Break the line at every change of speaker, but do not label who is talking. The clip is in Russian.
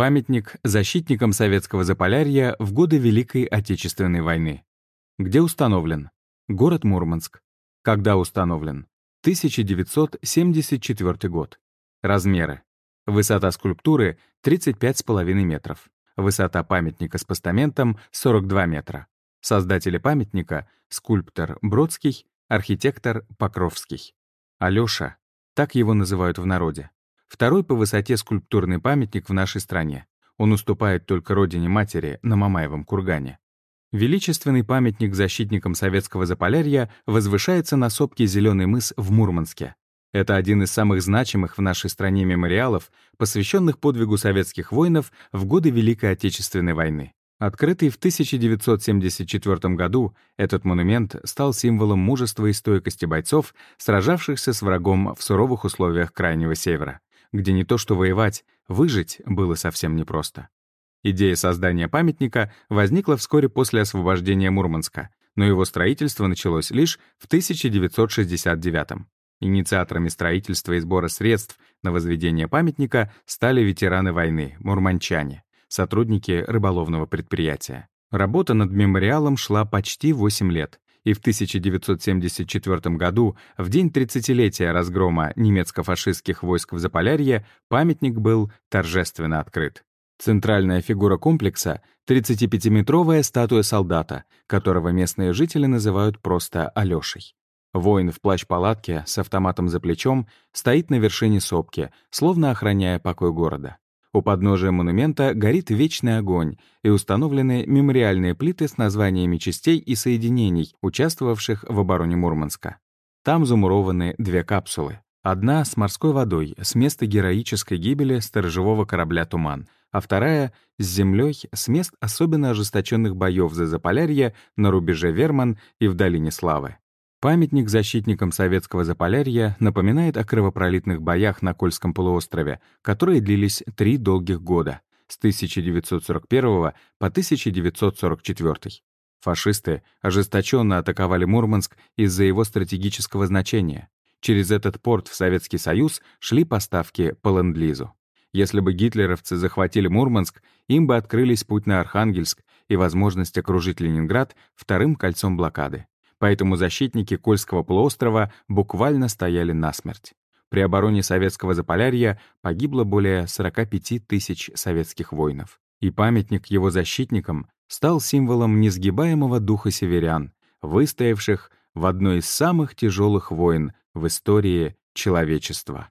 Памятник защитникам советского Заполярья в годы Великой Отечественной войны. Где установлен? Город Мурманск. Когда установлен? 1974 год. Размеры. Высота скульптуры — 35,5 метров. Высота памятника с постаментом — 42 метра. Создатели памятника — скульптор Бродский, архитектор Покровский. Алёша, так его называют в народе. Второй по высоте скульптурный памятник в нашей стране. Он уступает только родине-матери на Мамаевом кургане. Величественный памятник защитникам советского Заполярья возвышается на сопке Зеленый мыс в Мурманске. Это один из самых значимых в нашей стране мемориалов, посвященных подвигу советских воинов в годы Великой Отечественной войны. Открытый в 1974 году, этот монумент стал символом мужества и стойкости бойцов, сражавшихся с врагом в суровых условиях Крайнего Севера, где не то что воевать, выжить было совсем непросто. Идея создания памятника возникла вскоре после освобождения Мурманска, но его строительство началось лишь в 1969 -м. Инициаторами строительства и сбора средств на возведение памятника стали ветераны войны, мурманчане сотрудники рыболовного предприятия. Работа над мемориалом шла почти 8 лет, и в 1974 году, в день 30-летия разгрома немецко-фашистских войск в Заполярье, памятник был торжественно открыт. Центральная фигура комплекса — 35-метровая статуя солдата, которого местные жители называют просто Алёшей. Воин в плащ-палатке с автоматом за плечом стоит на вершине сопки, словно охраняя покой города. У подножия монумента горит вечный огонь и установлены мемориальные плиты с названиями частей и соединений, участвовавших в обороне Мурманска. Там замурованы две капсулы. Одна с морской водой, с места героической гибели сторожевого корабля «Туман», а вторая — с землей, с мест особенно ожесточенных боев за Заполярье на рубеже Верман и в Долине Славы. Памятник защитникам советского Заполярья напоминает о кровопролитных боях на Кольском полуострове, которые длились три долгих года, с 1941 по 1944. Фашисты ожесточенно атаковали Мурманск из-за его стратегического значения. Через этот порт в Советский Союз шли поставки по ленд-лизу. Если бы гитлеровцы захватили Мурманск, им бы открылись путь на Архангельск и возможность окружить Ленинград вторым кольцом блокады поэтому защитники Кольского полуострова буквально стояли насмерть. При обороне советского Заполярья погибло более 45 тысяч советских воинов. И памятник его защитникам стал символом несгибаемого духа северян, выстоявших в одной из самых тяжелых войн в истории человечества.